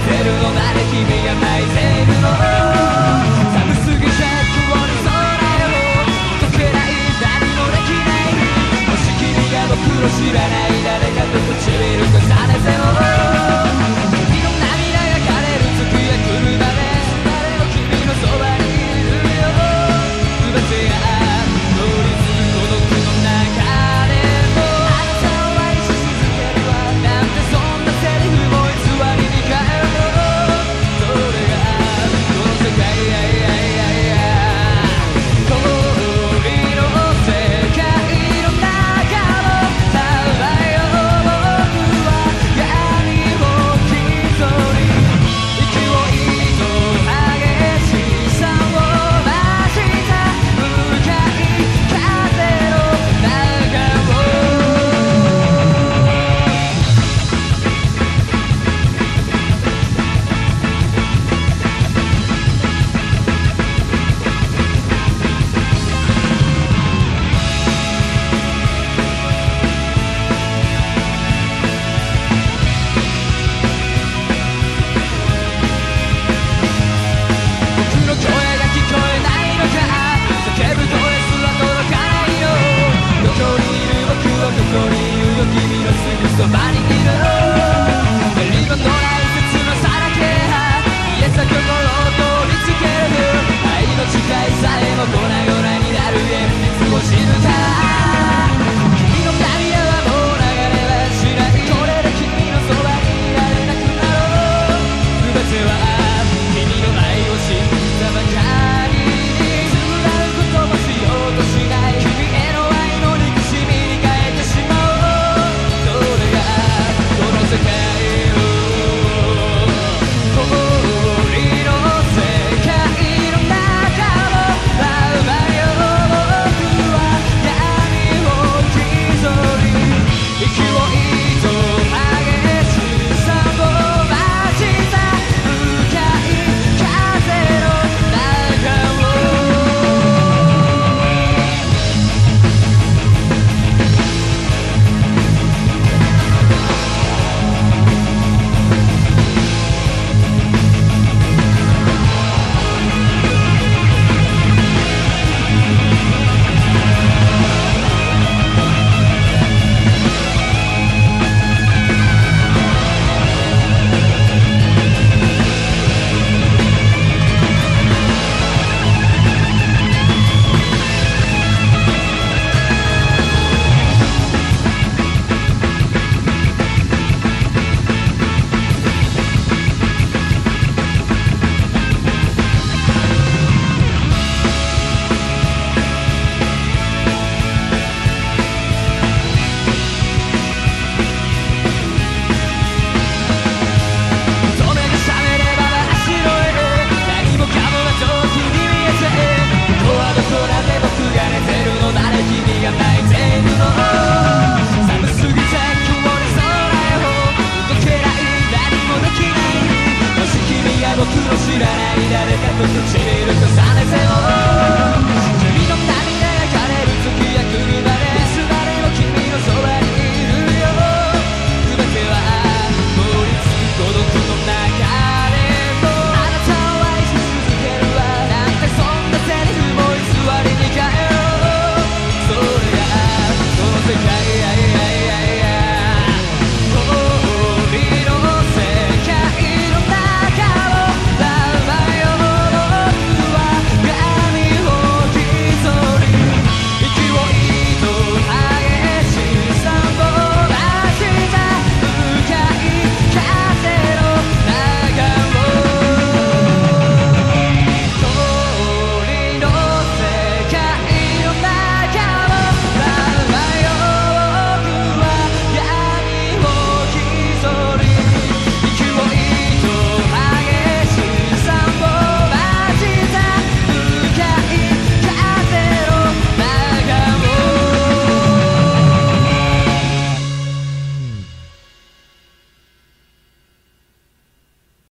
てるのなら君や泣いているの Somebody get up. Believe in the light, it's in a side of care. Yes, I could. the change.